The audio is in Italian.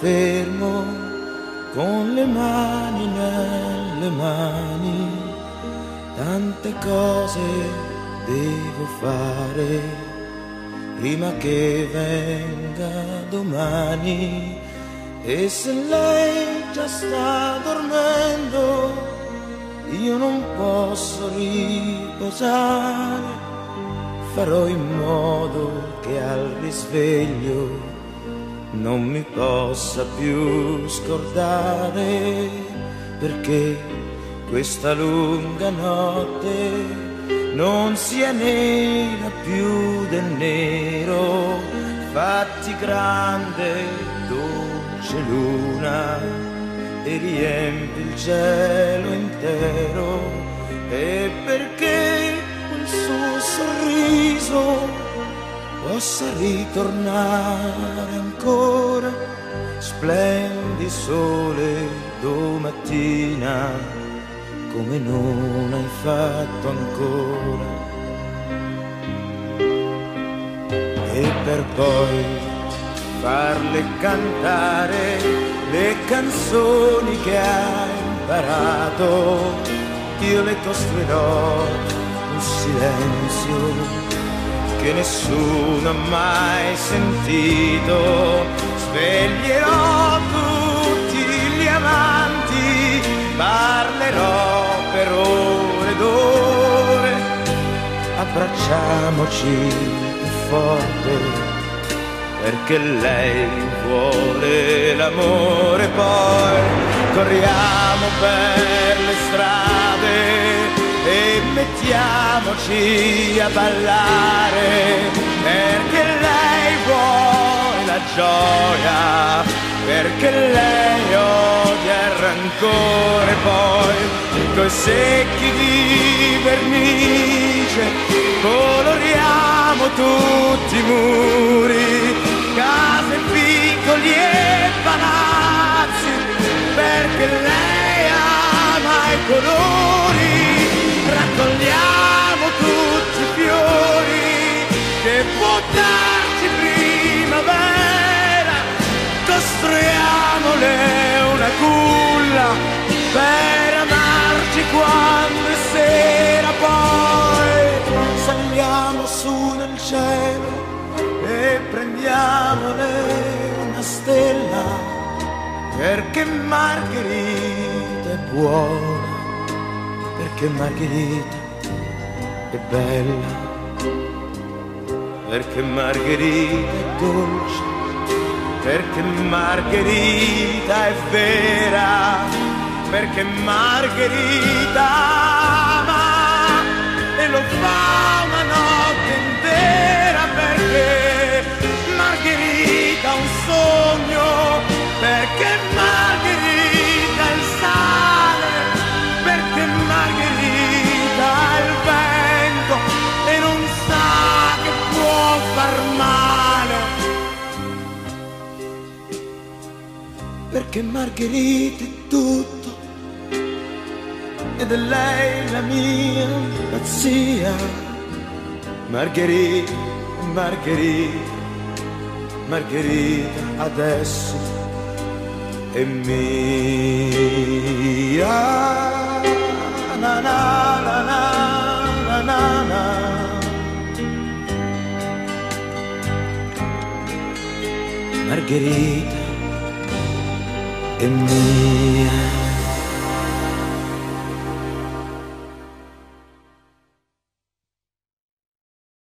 fermo con le mani nelle mani, tante cose devo fare prima che venga domani. E se lei già sta dormendo io non posso riposare. Farò in modo che al risveglio non mi possa più scordare perché questa lunga notte non sia nera più del nero, fatti grande, dolce luna e riempi il cielo intero possa ritornare ancora, splendi sole domattina come non hai fatto ancora. E per poi farle cantare le canzoni che hai imparato, io le costruirò un silenzio che nessuno ha mai sentito. Sveglierò tutti gli amanti, parlerò per ore ed ore. Abbracciamoci più forte perché lei vuole l'amore, poi corriamo per le strade e mettiamoci a ballare perché lei vuole la gioia perché lei odia il rancore poi coi secchi di vernice coloriamo tutti i muri case piccoli e palazzi perché lei ama i colori costruiamole una culla per amarci quando è sera, poi saliamo su nel cielo e prendiamole una stella perché Margherita è buona perché Margherita è bella, perché Margherita è dolce, perché Margherita è vera, perché Margherita ama e lo fa Perché Margherita è tutto ed è lei la mia pazzia. Margherita, Margherita, Margherita adesso è mia. Na, na, na, na, na, na. Margherita in me.